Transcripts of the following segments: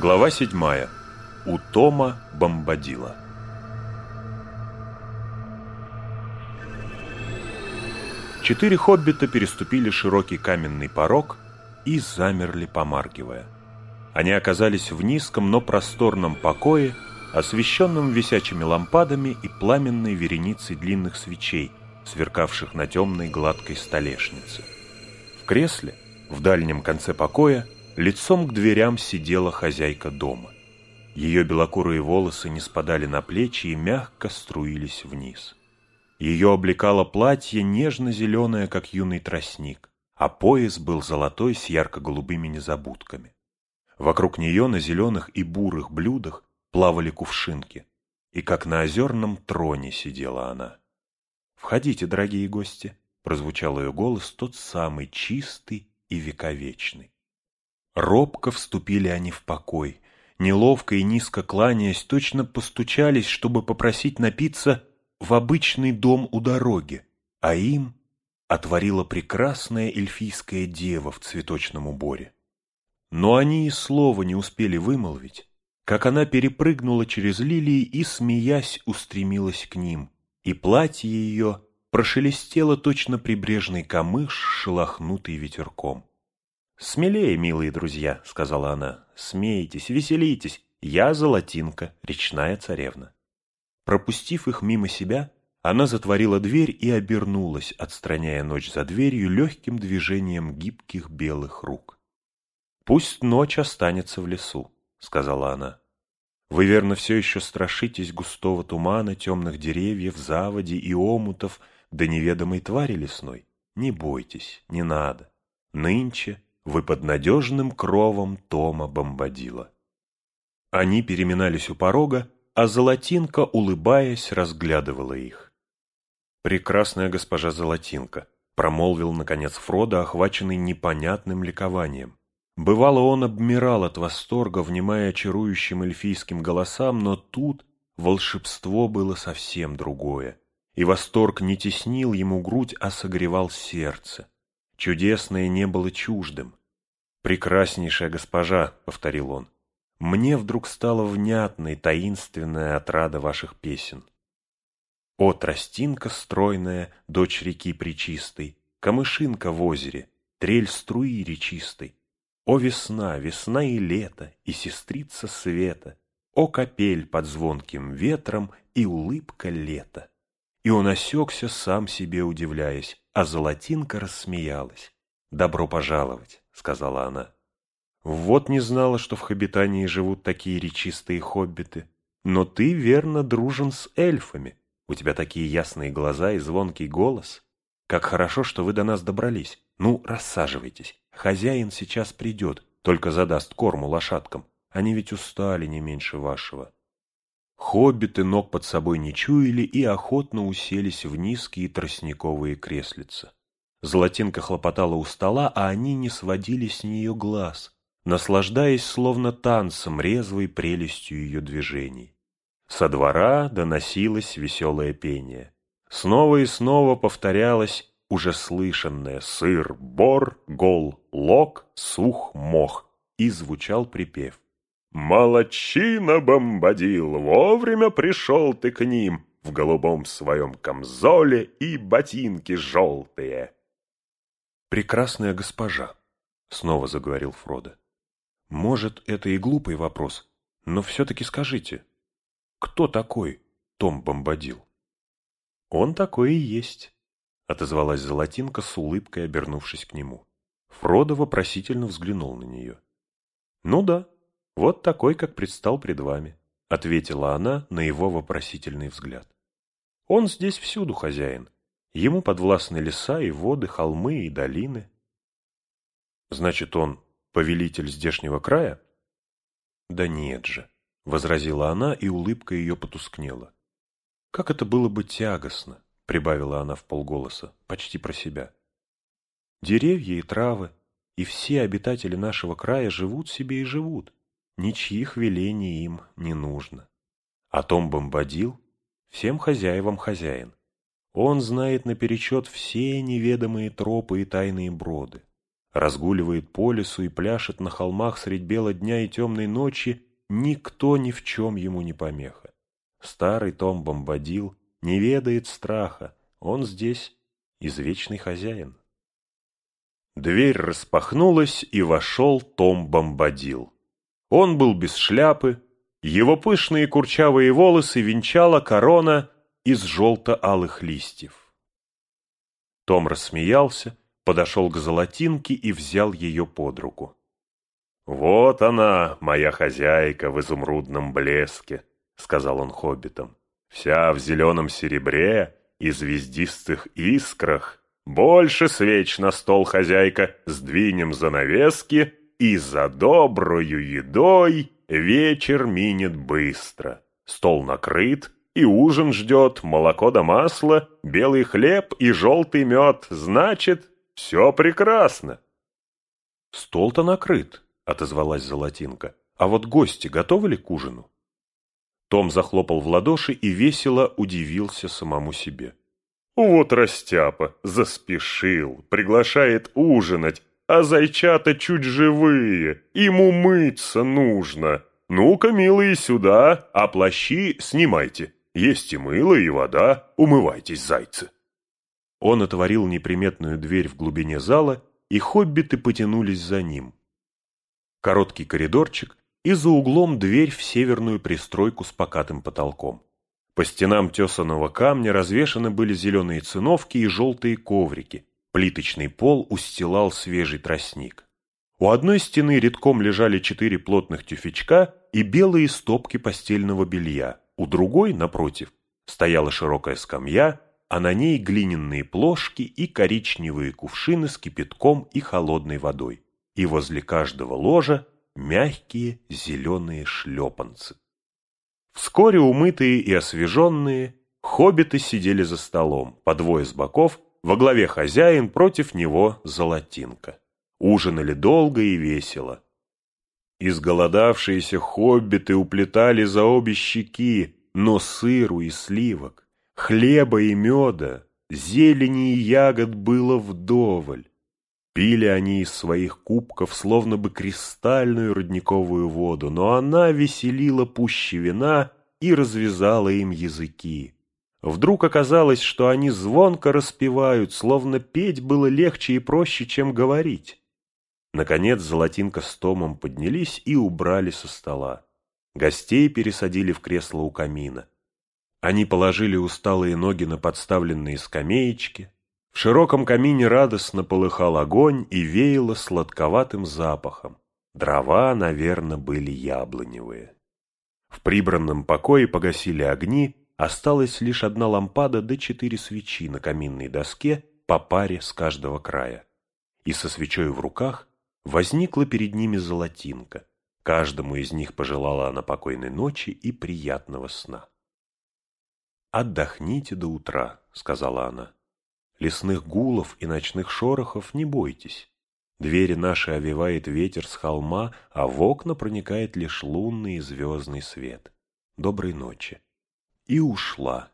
Глава седьмая. У Тома Бомбадила. Четыре хоббита переступили широкий каменный порог и замерли, помаргивая. Они оказались в низком, но просторном покое, освещенном висячими лампадами и пламенной вереницей длинных свечей, сверкавших на темной гладкой столешнице. В кресле, в дальнем конце покоя, лицом к дверям сидела хозяйка дома. Ее белокурые волосы не спадали на плечи и мягко струились вниз. Ее облекало платье нежно-зеленое, как юный тростник, а пояс был золотой с ярко-голубыми незабудками. Вокруг нее на зеленых и бурых блюдах плавали кувшинки, и как на озерном троне сидела она. «Входите, дорогие гости!» — прозвучал ее голос, тот самый чистый и вековечный. Робко вступили они в покой, неловко и низко кланяясь, точно постучались, чтобы попросить напиться в обычный дом у дороги, а им отворила прекрасная эльфийская дева в цветочном уборе. Но они и слова не успели вымолвить, как она перепрыгнула через лилии и, смеясь, устремилась к ним, и платье ее прошелестело точно прибрежный камыш, шелохнутый ветерком. «Смелее, милые друзья», — сказала она, — «смейтесь, веселитесь, я Золотинка, речная царевна». Пропустив их мимо себя, она затворила дверь и обернулась, отстраняя ночь за дверью легким движением гибких белых рук. «Пусть ночь останется в лесу», — сказала она. «Вы, верно, все еще страшитесь густого тумана, темных деревьев, заводи и омутов, да неведомой твари лесной? Не бойтесь, не надо. Нынче вы под надежным кровом Тома Бомбадила». Они переминались у порога, а Золотинка, улыбаясь, разглядывала их. «Прекрасная госпожа Золотинка», — промолвил, наконец, Фродо, охваченный непонятным ликованием. Бывало, он обмирал от восторга, внимая чарующим эльфийским голосам, но тут волшебство было совсем другое, и восторг не теснил ему грудь, а согревал сердце. Чудесное не было чуждым. «Прекраснейшая госпожа», — повторил он, мне вдруг стала внятной таинственная отрада ваших песен. О, тростинка стройная, дочь реки причистой, камышинка в озере, трель струи речистой. О, весна, весна и лето, и сестрица света, О, капель под звонким ветром и улыбка лета. И он осекся, сам себе удивляясь, а золотинка рассмеялась. «Добро пожаловать», — сказала она. Вот не знала, что в Хобитании живут такие речистые хоббиты. Но ты, верно, дружен с эльфами. У тебя такие ясные глаза и звонкий голос. Как хорошо, что вы до нас добрались. Ну, рассаживайтесь. Хозяин сейчас придет, только задаст корму лошадкам. Они ведь устали не меньше вашего. Хоббиты ног под собой не чуяли и охотно уселись в низкие тростниковые креслица. Золотинка хлопотала у стола, а они не сводили с нее глаз, наслаждаясь словно танцем резвой прелестью ее движений. Со двора доносилось веселое пение. Снова и снова повторялось уже слышанное «сыр, бор, гол, лог, сух, мох» и звучал припев. «Молодчина, бомбадил, вовремя пришел ты к ним в голубом своем камзоле и ботинки желтые». «Прекрасная госпожа», — снова заговорил Фродо. Может, это и глупый вопрос, но все-таки скажите, кто такой Том Бомбадил? Он такой и есть, отозвалась Золотинка с улыбкой, обернувшись к нему. Фродо вопросительно взглянул на нее. Ну да, вот такой, как предстал пред вами, ответила она на его вопросительный взгляд. Он здесь всюду хозяин. Ему подвластны леса и воды, холмы и долины. Значит, он повелитель здешнего края? Да нет же, возразила она, и улыбка ее потускнела. Как это было бы тягостно, прибавила она в полголоса, почти про себя. Деревья и травы, и все обитатели нашего края живут себе и живут. Ничьих велений им не нужно. А Том Бомбадил всем хозяевам хозяин. Он знает наперечет все неведомые тропы и тайные броды. разгуливает по лесу и пляшет на холмах средь бела дня и темной ночи, никто ни в чем ему не помеха. Старый Том Бомбадил не ведает страха, он здесь извечный хозяин. Дверь распахнулась, и вошел Том Бомбадил. Он был без шляпы, его пышные курчавые волосы венчала корона из желто-алых листьев. Том рассмеялся, подошел к золотинке и взял ее под руку. «Вот она, моя хозяйка в изумрудном блеске», — сказал он хоббитам, — «вся в зеленом серебре и звездистых искрах. Больше свеч на стол, хозяйка, сдвинем занавески, и за добрую едой вечер минет быстро. Стол накрыт, и ужин ждет, молоко да масло, белый хлеб и желтый мед, значит, все прекрасно. Стол-то накрыт, отозвалась Золотинка. А вот гости готовы ли к ужину? Том захлопал в ладоши и весело удивился самому себе. Вот растяпа, заспешил, приглашает ужинать, а зайчата чуть живые, ему мыться нужно. Ну-ка, милые, сюда, а плащи снимайте. Есть и мыло, и вода, умывайтесь, зайцы. Он отворил неприметную дверь в глубине зала, и хоббиты потянулись за ним. Короткий коридорчик, и за углом дверь в северную пристройку с покатым потолком. По стенам тесаного камня развешаны были зеленые циновки и желтые коврики. Плиточный пол устилал свежий тростник. У одной стены редком лежали четыре плотных тюфячка и белые стопки постельного белья. У другой, напротив, стояла широкая скамья, а на ней глиняные плошки и коричневые кувшины с кипятком и холодной водой. И возле каждого ложа мягкие зеленые шлепанцы. Вскоре умытые и освеженные, хоббиты сидели за столом, по двое с боков, во главе хозяин, против него золотинка. Ужинали долго и весело. Изголодавшиеся хоббиты уплетали за обе щеки, но сыру и сливок, Хлеба и меда, зелени и ягод было вдоволь. Пили они из своих кубков словно бы кристальную родниковую воду, но она веселила пуще вина и развязала им языки. Вдруг оказалось, что они звонко распевают, словно петь было легче и проще, чем говорить. Наконец Золотинка с Томом поднялись и убрали со стола. Гостей пересадили в кресло у камина. Они положили усталые ноги на подставленные скамеечки. В широком камине радостно полыхал огонь и веяло сладковатым запахом. Дрова, наверное, были яблоневые. В прибранном покое погасили огни, осталась лишь одна лампада да четыре свечи на каминной доске по паре с каждого края. И со свечой в руках возникла перед ними золотинка. Каждому из них пожелала она покойной ночи и приятного сна. «Отдохните до утра», — сказала она. «Лесных гулов и ночных шорохов не бойтесь. Двери наши овивает ветер с холма, а в окна проникает лишь лунный и звездный свет. Доброй ночи». И ушла.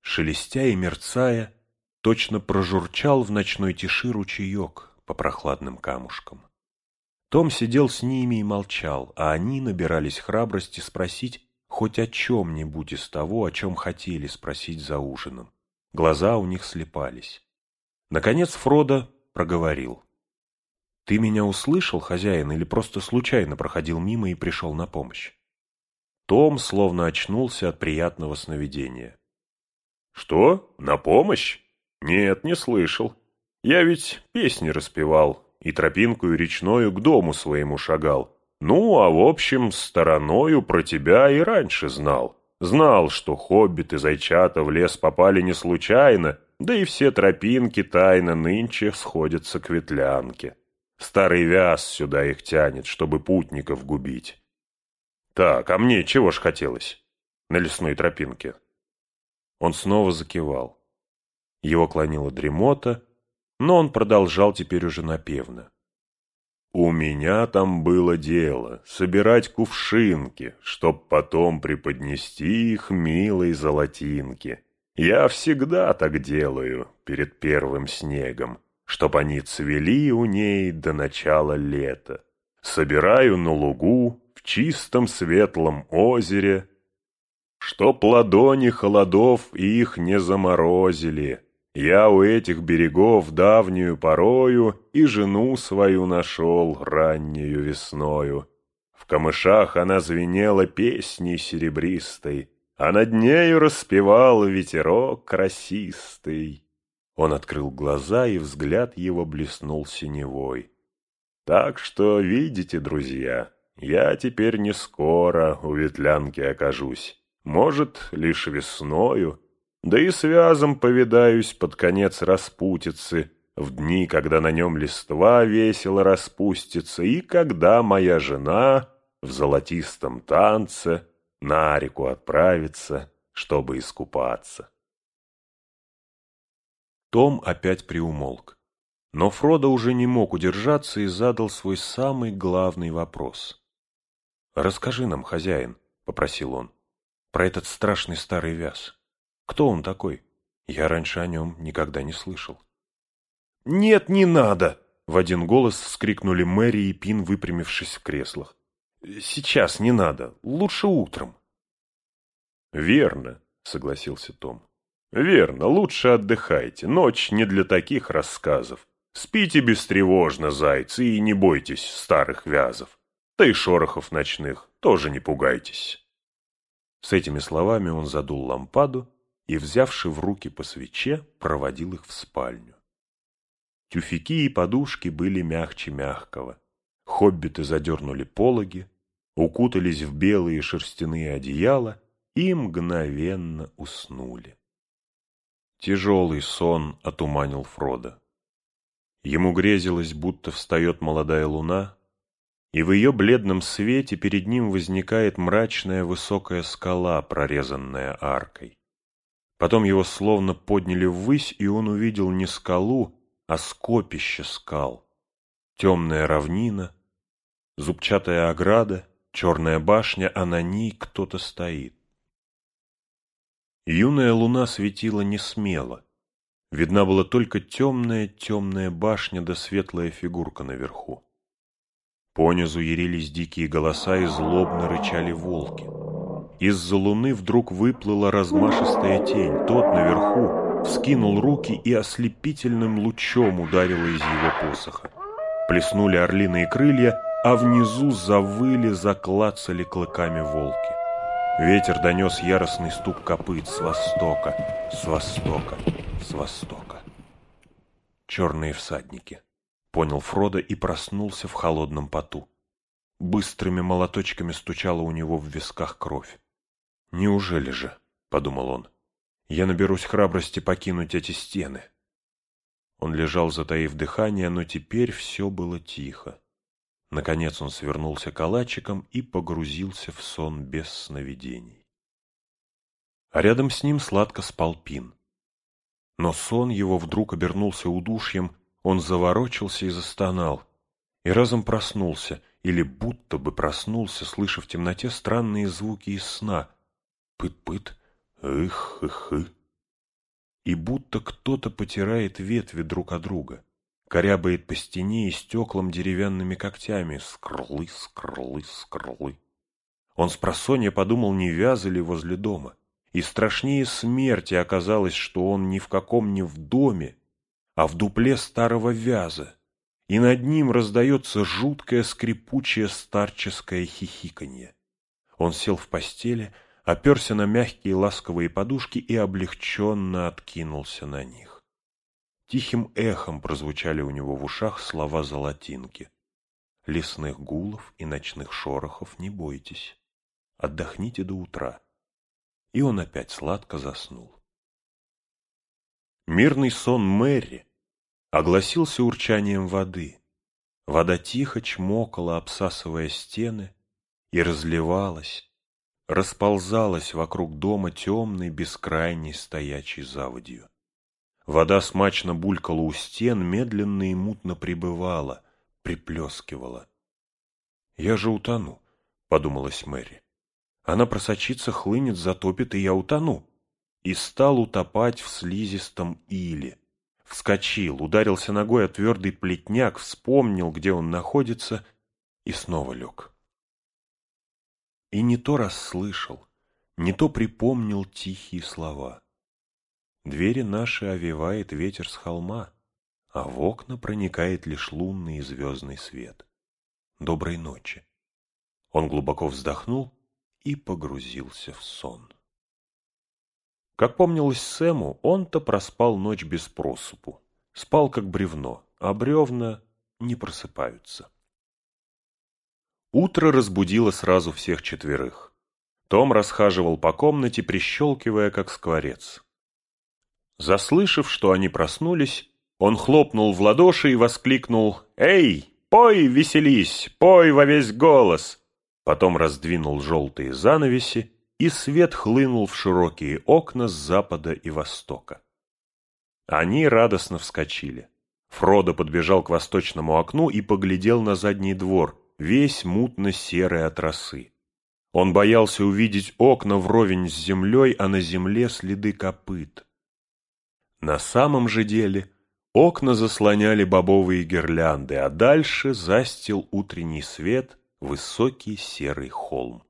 Шелестя и мерцая, точно прожурчал в ночной тиши ручеек по прохладным камушкам. Том сидел с ними и молчал, а они набирались храбрости спросить, хоть о чем-нибудь из того, о чем хотели спросить за ужином. Глаза у них слепались. Наконец Фродо проговорил. «Ты меня услышал, хозяин, или просто случайно проходил мимо и пришел на помощь?» Том словно очнулся от приятного сновидения. «Что? На помощь? Нет, не слышал. Я ведь песни распевал и тропинку и речною к дому своему шагал. Ну, а в общем, стороною про тебя и раньше знал. Знал, что хоббиты зайчата в лес попали не случайно, да и все тропинки тайно нынче сходятся к ветлянке. Старый вяз сюда их тянет, чтобы путников губить. Так, а мне чего ж хотелось на лесной тропинке? Он снова закивал. Его клонила дремота, но он продолжал теперь уже напевно. У меня там было дело — собирать кувшинки, чтоб потом преподнести их милой золотинке. Я всегда так делаю перед первым снегом. чтоб они цвели у ней до начала лета. Собираю на лугу, в чистом светлом озере, Чтоб ладони холодов их не заморозили. Я у этих берегов давнюю порою И жену свою нашел раннюю весною. В камышах она звенела песней серебристой, А над нею распевал ветерок красистый. Он открыл глаза, и взгляд его блеснул синевой. Так что, видите, друзья, я теперь не скоро у ветлянки окажусь. Может, лишь весною, да и связом повидаюсь под конец распутицы, в дни, когда на нем листва весело распустится, и когда моя жена в золотистом танце на реку отправится, чтобы искупаться. Том опять приумолк. Но Фродо уже не мог удержаться и задал свой самый главный вопрос. «Расскажи нам, хозяин», — попросил он, — «про этот страшный старый вяз». Кто он такой? Я раньше о нем никогда не слышал. «Нет, не надо!» — в один голос вскрикнули Мэри и Пин, выпрямившись в креслах. «Сейчас не надо. Лучше утром». «Верно», — согласился Том. «Верно, лучше отдыхайте. Ночь не для таких рассказов. Спите бестревожно, зайцы, и не бойтесь старых вязов. Да и шорохов ночных тоже не пугайтесь». С этими словами он задул лампаду и, взявши в руки по свече, проводил их в спальню. Тюфяки и подушки были мягче мягкого. Хоббиты задернули пологи, укутались в белые шерстяные одеяла и мгновенно уснули. Тяжелый сон отуманил Фрода. Ему грезилось, будто встает молодая луна, и в ее бледном свете перед ним возникает мрачная высокая скала, прорезанная аркой. Потом его словно подняли ввысь, и он увидел не скалу, а скопище скал. Темная равнина, зубчатая ограда, черная башня, а на ней кто-то стоит. Юная луна светила не смело. Видна была только темная-темная башня да светлая фигурка наверху. Понизу ярились дикие голоса и злобно рычали волки. Из-за луны вдруг выплыла размашистая тень. Тот наверху вскинул руки и ослепительным лучом ударила из его посоха. Плеснули орлиные крылья, а внизу завыли, заклацали клыками волки. Ветер донес яростный стук копыт с востока, с востока, с востока. Черные всадники. Понял Фродо и проснулся в холодном поту. Быстрыми молоточками стучала у него в висках кровь. «Неужели же?» — подумал он. «Я наберусь храбрости покинуть эти стены». Он лежал, затаив дыхание, но теперь все было тихо. Наконец он свернулся калачиком и погрузился в сон без сновидений. А рядом с ним сладко спал Пин. Но сон его вдруг обернулся удушьем, он заворочился и застонал. И разом проснулся, или будто бы проснулся, слыша в темноте странные звуки из сна, Пыт-пыт, ых-ых-ы. И будто кто-то потирает ветви друг от друга, корябает по стене и стеклам деревянными когтями. Скрлы, скрлы, скрлы. Он с просонья подумал, не вязы ли возле дома. И страшнее смерти оказалось, что он ни в каком не в доме, а в дупле старого вяза, и над ним раздается жуткое скрипучее старческое хихиканье. Он сел в постели, оперся на мягкие ласковые подушки и облегченно откинулся на них. Тихим эхом прозвучали у него в ушах слова золотинки. Лесных гулов и ночных шорохов не бойтесь. Отдохните до утра. И он опять сладко заснул. Мирный сон Мэри огласился урчанием воды. Вода тихо чмокала, обсасывая стены, и разливалась, расползалась вокруг дома темной, бескрайней стоячей заводью. Вода смачно булькала у стен, медленно и мутно прибывала, приплескивала. «Я же утону», — подумалась Мэри. «Она просочится, хлынет, затопит, и я утону». И стал утопать в слизистом иле, вскочил, ударился ногой о твердый плетняк, вспомнил, где он находится, и снова лег. И не то расслышал, не то припомнил тихие слова. Двери наши овивает ветер с холма, а в окна проникает лишь лунный и звездный свет. Доброй ночи. Он глубоко вздохнул и погрузился в сон. Как помнилось Сэму, он-то проспал ночь без просыпу. Спал как бревно, а бревна не просыпаются. Утро разбудило сразу всех четверых. Том расхаживал по комнате, прищелкивая, как скворец. Заслышав, что они проснулись, он хлопнул в ладоши и воскликнул «Эй, пой, веселись, пой во весь голос!» Потом раздвинул желтые занавеси, и свет хлынул в широкие окна с запада и востока. Они радостно вскочили. Фродо подбежал к восточному окну и поглядел на задний двор, весь мутно-серый от росы. Он боялся увидеть окна вровень с землей, а на земле следы копыт. На самом же деле окна заслоняли бобовые гирлянды, а дальше застил утренний свет высокий серый холм.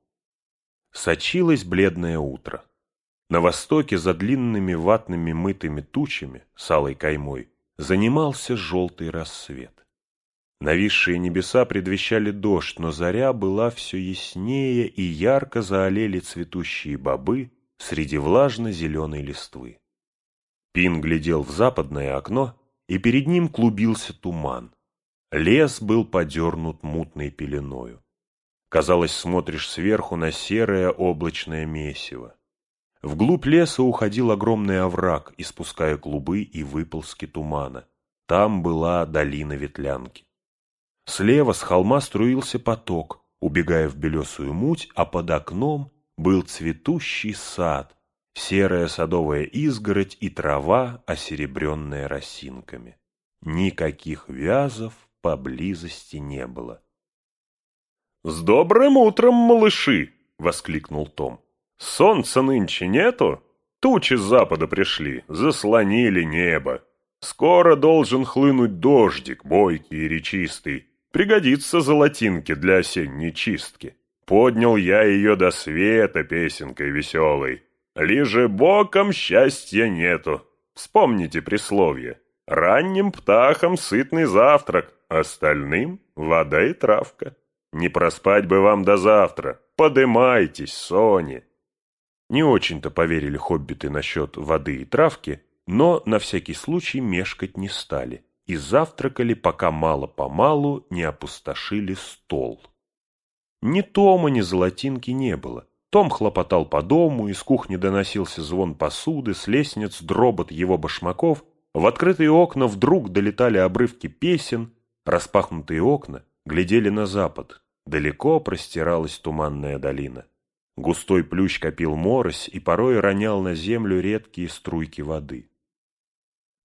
Сочилось бледное утро. На востоке за длинными ватными мытыми тучами с алой каймой занимался желтый рассвет. Нависшие небеса предвещали дождь, но заря была все яснее и ярко заолели цветущие бобы среди влажно-зеленой листвы. Пин глядел в западное окно, и перед ним клубился туман. Лес был подернут мутной пеленою. Казалось, смотришь сверху на серое облачное месиво. Вглубь леса уходил огромный овраг, испуская клубы и выползки тумана. Там была долина ветлянки. Слева с холма струился поток, убегая в белесую муть, а под окном был цветущий сад, серая садовая изгородь и трава, осеребренная росинками. Никаких вязов поблизости не было. «С добрым утром, малыши!» — воскликнул Том. «Солнца нынче нету? Тучи с запада пришли, заслонили небо. Скоро должен хлынуть дождик, бойкий и речистый. Пригодится золотинки для осенней чистки. Поднял я ее до света песенкой веселой. Лиже боком счастья нету. Вспомните присловие. Ранним птахам сытный завтрак, остальным — вода и травка. Не проспать бы вам до завтра. Подымайтесь, Сони. Не очень-то поверили хоббиты насчет воды и травки, но на всякий случай мешкать не стали и завтракали, пока мало-помалу не опустошили стол. Ни Тома, ни Золотинки не было. Том хлопотал по дому, из кухни доносился звон посуды, с лестниц дробот его башмаков, в открытые окна вдруг долетали обрывки песен, распахнутые окна глядели на запад, далеко простиралась туманная долина. Густой плющ копил морось и порой ронял на землю редкие струйки воды.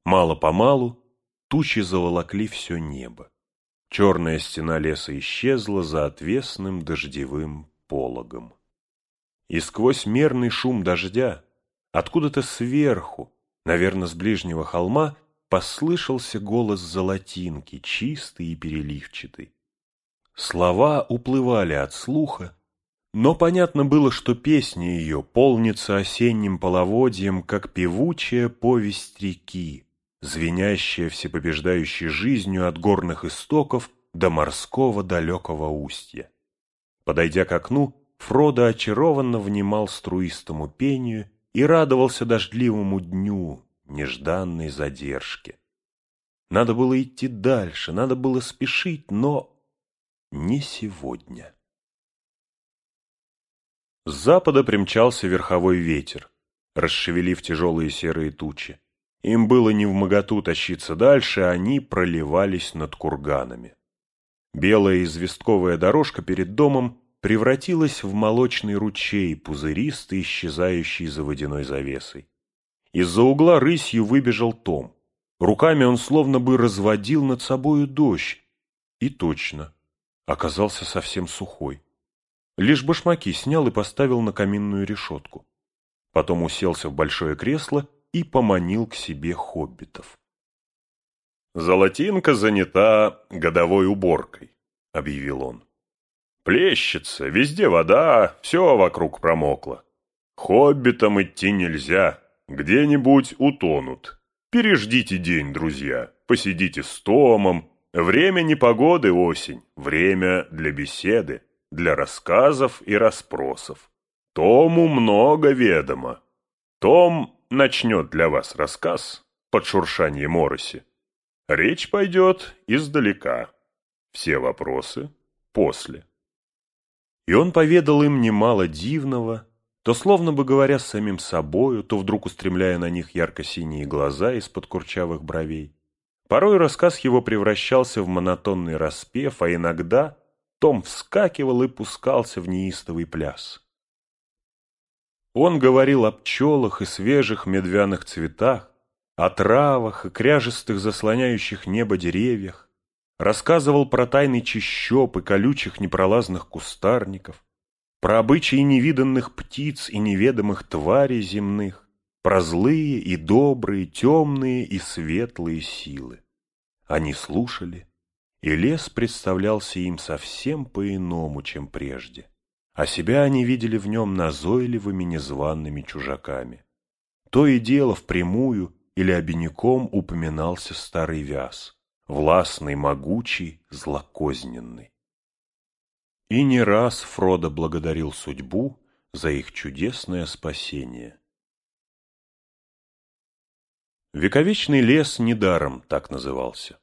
Мало-помалу Тучи заволокли все небо. Черная стена леса исчезла за отвесным дождевым пологом. И сквозь мерный шум дождя, откуда-то сверху, наверное, с ближнего холма, послышался голос золотинки, чистый и переливчатый. Слова уплывали от слуха, но понятно было, что песня ее полнится осенним половодьем, как певучая повесть реки, звенящая всепобеждающей жизнью от горных истоков до морского далекого устья. Подойдя к окну, Фродо очарованно внимал струистому пению и радовался дождливому дню, нежданной задержке. Надо было идти дальше, надо было спешить, но не сегодня. С запада примчался верховой ветер, расшевелив тяжелые серые тучи. Им было не в моготу тащиться дальше, они проливались над курганами. Белая известковая дорожка перед домом превратилась в молочный ручей, пузыристый, исчезающий за водяной завесой. Из-за угла рысью выбежал Том. Руками он словно бы разводил над собою дождь. И точно, оказался совсем сухой. Лишь башмаки снял и поставил на каминную решетку. Потом уселся в большое кресло и поманил к себе хоббитов. «Золотинка занята годовой уборкой», — объявил он. «Плещется, везде вода, все вокруг промокло. Хоббитам идти нельзя, где-нибудь утонут. Переждите день, друзья, посидите с Томом. Время непогоды осень, время для беседы, для рассказов и расспросов. Тому много ведомо. Том начнет для вас рассказ под шуршание мороси. Речь пойдет издалека. Все вопросы после. И он поведал им немало дивного, то словно бы говоря с самим собою, то вдруг устремляя на них ярко-синие глаза из-под курчавых бровей. Порой рассказ его превращался в монотонный распев, а иногда Том вскакивал и пускался в неистовый пляс. Он говорил о пчелах и свежих медвяных цветах, о травах и кряжестых заслоняющих небо деревьях, рассказывал про тайный чащоб и колючих непролазных кустарников, про обычаи невиданных птиц и неведомых тварей земных, про злые и добрые, темные и светлые силы. Они слушали, и лес представлялся им совсем по-иному, чем прежде, а себя они видели в нем назойливыми незваными чужаками. То и дело впрямую или обиняком упоминался старый вяз, властный, могучий, злокозненный. И не раз Фродо благодарил судьбу за их чудесное спасение. Вековечный лес недаром так назывался.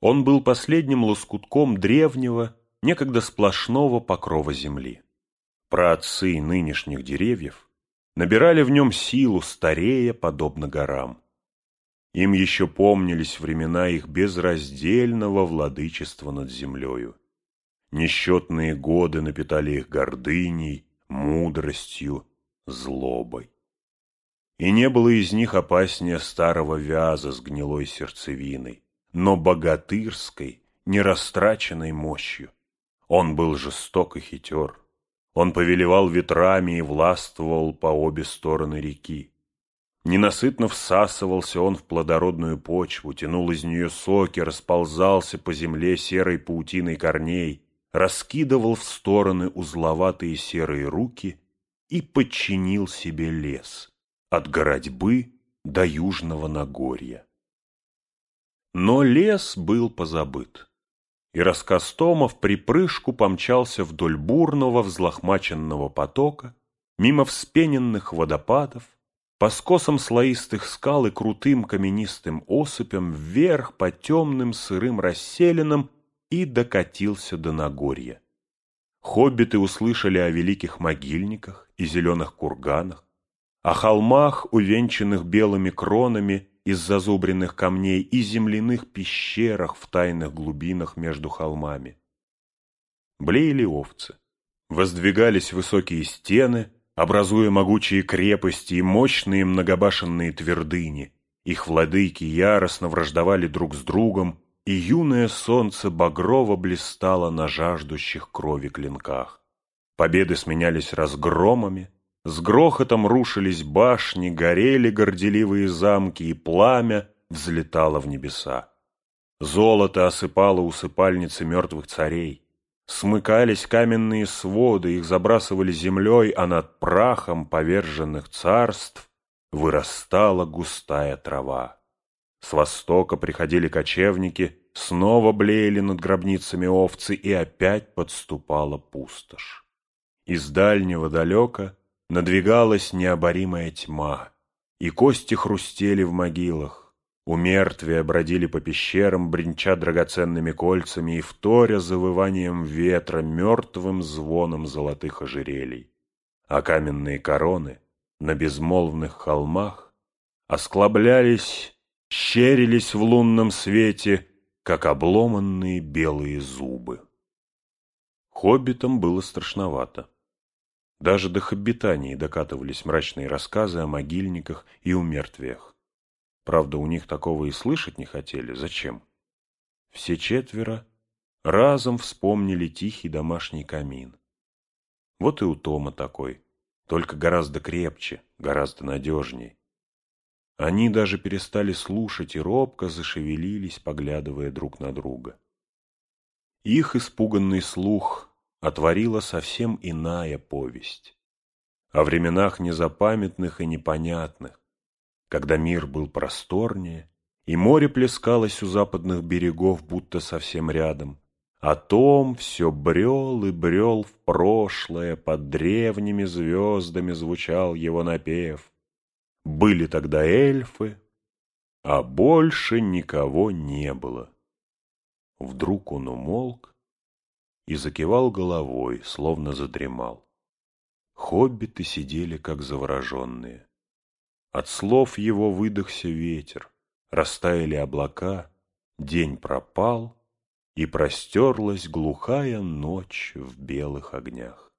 Он был последним лоскутком древнего, некогда сплошного покрова земли. Праотцы нынешних деревьев набирали в нем силу, старея, подобно горам. Им еще помнились времена их безраздельного владычества над землею. Несчетные годы напитали их гордыней, мудростью, злобой. И не было из них опаснее старого вяза с гнилой сердцевиной, но богатырской, нерастраченной мощью. Он был жесток и хитер. Он повелевал ветрами и властвовал по обе стороны реки. Ненасытно всасывался он в плодородную почву, тянул из нее соки, расползался по земле серой паутиной корней, раскидывал в стороны узловатые серые руки и подчинил себе лес от городьбы до южного Нагорья. Но лес был позабыт, и рассказ Тома в припрыжку помчался вдоль бурного взлохмаченного потока, мимо вспененных водопадов, по скосам слоистых скал и крутым каменистым осыпям вверх по темным сырым расселенным и докатился до Нагорья. Хоббиты услышали о великих могильниках и зеленых курганах, о холмах, увенчанных белыми кронами из зазубренных камней и земляных пещерах в тайных глубинах между холмами. Блеяли овцы. Воздвигались высокие стены, образуя могучие крепости и мощные многобашенные твердыни. Их владыки яростно враждовали друг с другом, и юное солнце багрово блистало на жаждущих крови клинках. Победы сменялись разгромами, с грохотом рушились башни, горели горделивые замки, и пламя взлетало в небеса. Золото осыпало усыпальницы мертвых царей. Смыкались каменные своды, их забрасывали землей, а над прахом поверженных царств вырастала густая трава. С востока приходили кочевники, снова блеяли над гробницами овцы, и опять подступала пустошь. Из дальнего далека надвигалась необоримая тьма, и кости хрустели в могилах, у мертвия бродили по пещерам, бренча драгоценными кольцами и вторя завыванием ветра мертвым звоном золотых ожерелий. А каменные короны на безмолвных холмах осклаблялись, щерились в лунном свете, как обломанные белые зубы. Хоббитам было страшновато. Даже до хоббитании докатывались мрачные рассказы о могильниках и умертвиях. Правда, у них такого и слышать не хотели. Зачем? Все четверо разом вспомнили тихий домашний камин. Вот и у Тома такой, только гораздо крепче, гораздо надежней. Они даже перестали слушать и робко зашевелились, поглядывая друг на друга. Их испуганный слух отворила совсем иная повесть. О временах незапамятных и непонятных, когда мир был просторнее, и море плескалось у западных берегов, будто совсем рядом, а Том все брел и брел в прошлое, под древними звездами звучал его напев. Были тогда эльфы, а больше никого не было. Вдруг он умолк и закивал головой, словно задремал. Хоббиты сидели, как завороженные. От слов его выдохся ветер, растаяли облака, день пропал, и простерлась глухая ночь в белых огнях.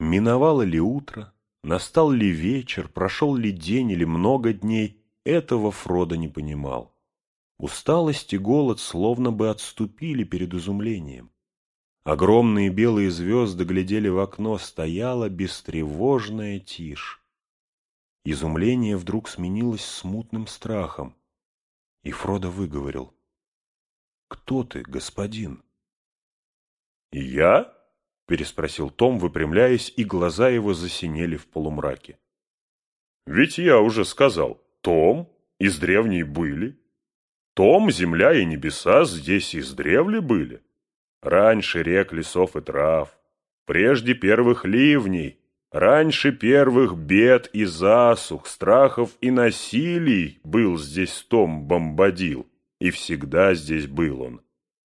Миновало ли утро, настал ли вечер, прошел ли день или много дней, этого Фродо не понимал. Усталость и голод словно бы отступили перед изумлением. Огромные белые звезды глядели в окно, стояла бестревожная тишь. Изумление вдруг сменилось смутным страхом. И Фродо выговорил. «Кто ты, господин?» «Я?» — переспросил Том, выпрямляясь, и глаза его засинели в полумраке. «Ведь я уже сказал, Том, из древней были. Том, земля и небеса здесь издревле были. Раньше рек, лесов и трав, прежде первых ливней, Раньше первых бед и засух, страхов и насилий был здесь Том Бомбадил, и всегда здесь был он.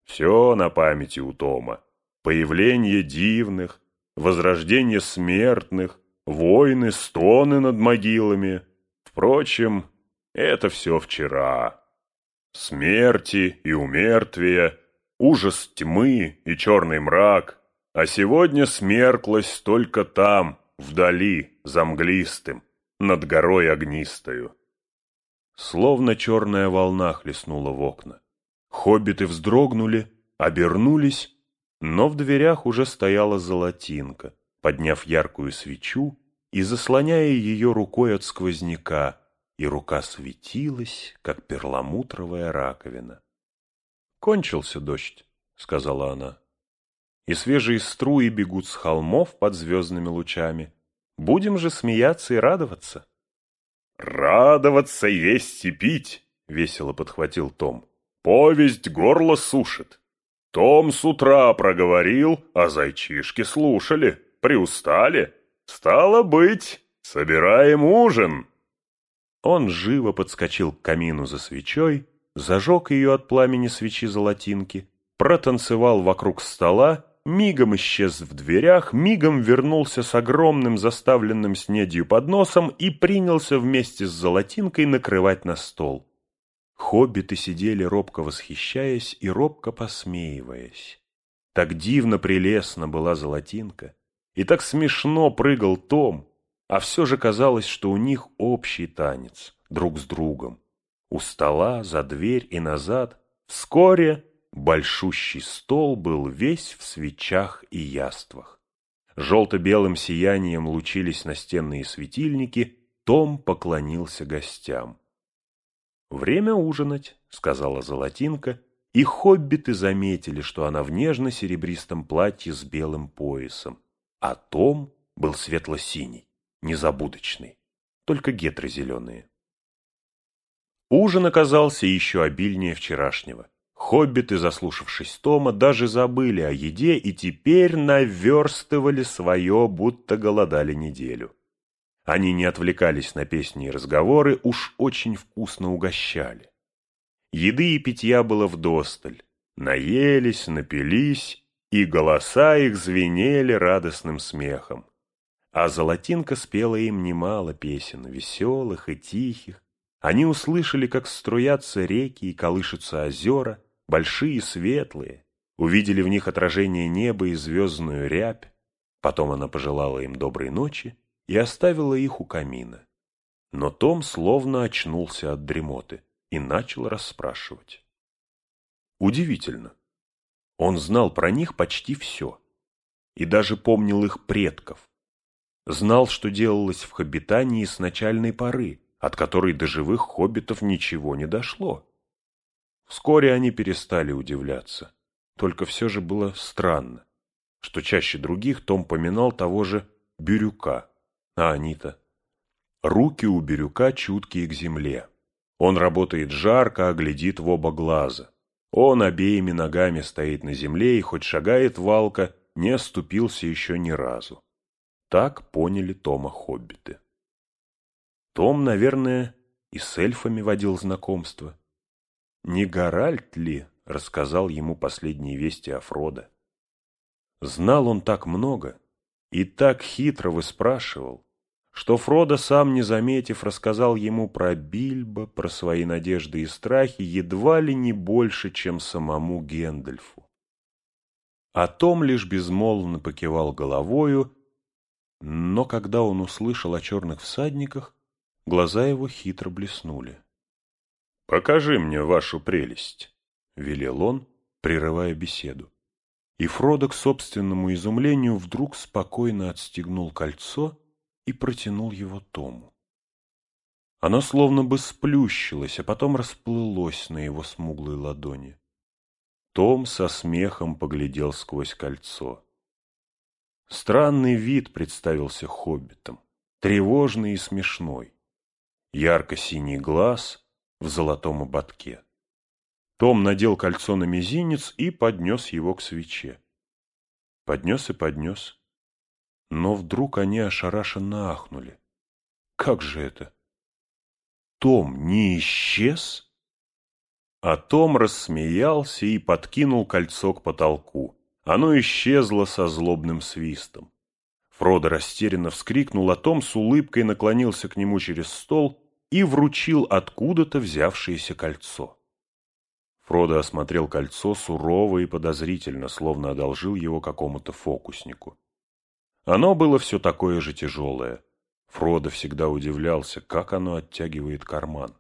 Все на памяти у Тома. Появление дивных, возрождение смертных, войны, стоны над могилами. Впрочем, это все вчера. Смерти и умертвия, ужас тьмы и черный мрак, а сегодня смерклась только там, вдали, за мглистым, над горой огнистою. Словно черная волна хлестнула в окна. Хоббиты вздрогнули, обернулись, но в дверях уже стояла золотинка, подняв яркую свечу и заслоняя ее рукой от сквозняка, и рука светилась, как перламутровая раковина. «Кончился дождь», — сказала она и свежие струи бегут с холмов под звездными лучами. Будем же смеяться и радоваться. «Радоваться, есть и пить!» — весело подхватил Том. «Повесть горло сушит. Том с утра проговорил, а зайчишки слушали, приустали. Стало быть, собираем ужин!» Он живо подскочил к камину за свечой, зажег ее от пламени свечи золотинки, протанцевал вокруг стола мигом исчез в дверях, мигом вернулся с огромным заставленным снедью подносом и принялся вместе с золотинкой накрывать на стол. Хоббиты сидели, робко восхищаясь и робко посмеиваясь. Так дивно прелестно была золотинка, и так смешно прыгал Том, а все же казалось, что у них общий танец, друг с другом. У стола, за дверь и назад. Вскоре Большущий стол был весь в свечах и яствах. Желто-белым сиянием лучились настенные светильники, Том поклонился гостям. «Время ужинать», — сказала Золотинка, и хоббиты заметили, что она в нежно-серебристом платье с белым поясом, а Том был светло-синий, незабудочный, только гетры зеленые. Ужин оказался еще обильнее вчерашнего. Хоббиты, заслушавшись Тома, даже забыли о еде и теперь наверстывали свое, будто голодали неделю. Они не отвлекались на песни и разговоры, уж очень вкусно угощали. Еды и питья было вдосталь. Наелись, напились, и голоса их звенели радостным смехом. А Золотинка спела им немало песен, веселых и тихих. Они услышали, как струятся реки и колышутся озера — большие и светлые, увидели в них отражение неба и звездную рябь. Потом она пожелала им доброй ночи и оставила их у камина. Но Том словно очнулся от дремоты и начал расспрашивать. Удивительно. Он знал про них почти все. И даже помнил их предков. Знал, что делалось в Хоббитании с начальной поры, от которой до живых хоббитов ничего не дошло. Вскоре они перестали удивляться. Только все же было странно, что чаще других Том поминал того же Бирюка, а они-то... Руки у Бирюка чуткие к земле. Он работает жарко, а глядит в оба глаза. Он обеими ногами стоит на земле и хоть шагает валка, не оступился еще ни разу. Так поняли Тома хоббиты. Том, наверное, и с эльфами водил знакомство. Не Гаральд ли рассказал ему последние вести о Фродо? Знал он так много и так хитро выспрашивал, что Фродо, сам не заметив, рассказал ему про Бильбо, про свои надежды и страхи едва ли не больше, чем самому Гендальфу. А Том лишь безмолвно покивал головою, но когда он услышал о черных всадниках, глаза его хитро блеснули. «Покажи мне вашу прелесть», — велел он, прерывая беседу. И Фродо к собственному изумлению вдруг спокойно отстегнул кольцо и протянул его Тому. Оно словно бы сплющилось, а потом расплылось на его смуглой ладони. Том со смехом поглядел сквозь кольцо. Странный вид представился хоббитом, тревожный и смешной. Ярко-синий глаз — в золотом ободке. Том надел кольцо на мизинец и поднес его к свече. Поднес и поднес. Но вдруг они ошарашенно ахнули. Как же это? Том не исчез? А Том рассмеялся и подкинул кольцо к потолку. Оно исчезло со злобным свистом. Фродо растерянно вскрикнул, а Том с улыбкой наклонился к нему через стол и вручил откуда-то взявшееся кольцо. Фродо осмотрел кольцо сурово и подозрительно, словно одолжил его какому-то фокуснику. Оно было все такое же тяжелое. Фродо всегда удивлялся, как оно оттягивает карман.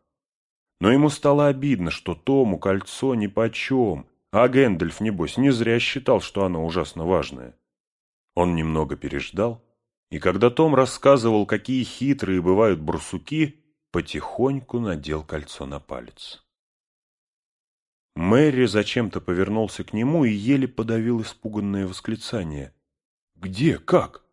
Но ему стало обидно, что Тому кольцо нипочем, а Гэндальф, небось, не зря считал, что оно ужасно важное. Он немного переждал, и когда Том рассказывал, какие хитрые бывают барсуки, потихоньку надел кольцо на палец. Мэри зачем-то повернулся к нему и еле подавил испуганное восклицание. «Где? Как?»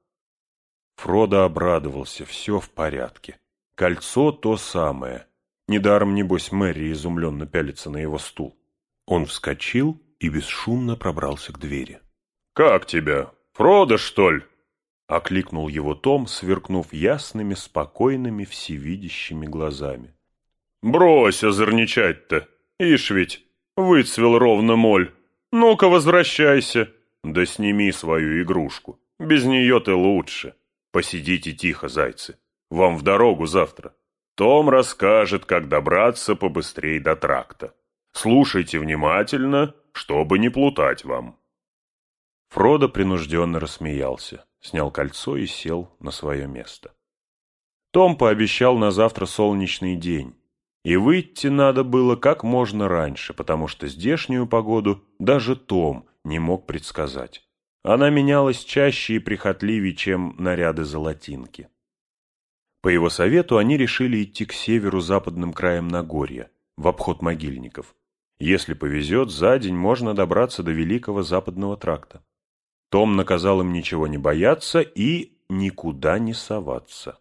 Фродо обрадовался, все в порядке. Кольцо то самое. Недаром, небось, Мэри изумленно пялится на его стул. Он вскочил и бесшумно пробрался к двери. «Как тебя? Фродо, что ли?» — окликнул его Том, сверкнув ясными, спокойными, всевидящими глазами. «Брось озорничать-то! Ишь ведь, выцвел ровно моль! Ну-ка возвращайся! Да сними свою игрушку, без нее ты лучше! Посидите тихо, зайцы, вам в дорогу завтра. Том расскажет, как добраться побыстрее до тракта. Слушайте внимательно, чтобы не плутать вам». Фродо принужденно рассмеялся снял кольцо и сел на свое место. Том пообещал на завтра солнечный день, и выйти надо было как можно раньше, потому что здешнюю погоду даже Том не мог предсказать. Она менялась чаще и прихотливее, чем наряды золотинки. По его совету они решили идти к северу западным краем Нагорья, в обход могильников. Если повезет, за день можно добраться до Великого Западного тракта. Том наказал им ничего не бояться и никуда не соваться.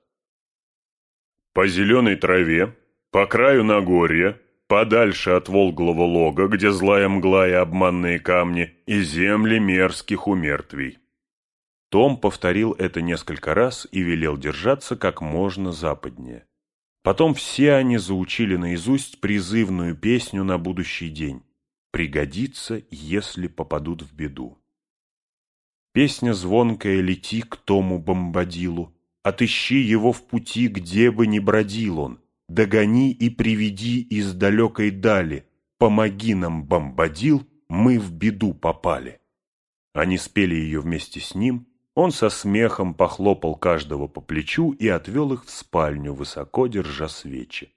По зеленой траве, по краю Нагорья, подальше от Волглого лога, где злая мгла и обманные камни, и земли мерзких умертвий. Том повторил это несколько раз и велел держаться как можно западнее. Потом все они заучили наизусть призывную песню на будущий день. Пригодится, если попадут в беду. Песня звонкая лети к тому бомбадилу, Отыщи его в пути, где бы ни бродил он, Догони и приведи из далекой дали, Помоги нам, бомбадил, мы в беду попали. Они спели ее вместе с ним, он со смехом похлопал каждого по плечу и отвел их в спальню, высоко держа свечи.